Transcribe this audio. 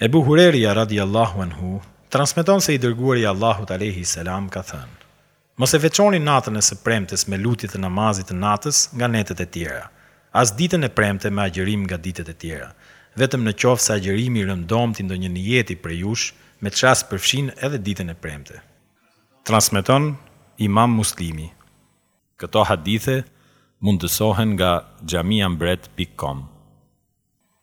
Ebu Hurejra radijallahu anhu transmeton se i Dërguari i Allahut alejhi selam ka thënë, Mos e veçoni natën e së premtes me lutje të namazit të natës nga netët e tjera, as ditën e premte me agjërim nga ditët e tjera, vetëm në qoftë se agjërim i rëndomtë i ndonjë nijeti prej jush, me ç'rast përfshin edhe ditën e premte. Transmeton Imam Muslimi. Këto hadithe mundësohen nga xhamiambret pikë kom.